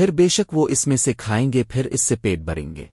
پھر بے شک وہ اس میں سے کھائیں گے، پھر اس سے پیٹ بھریں گے۔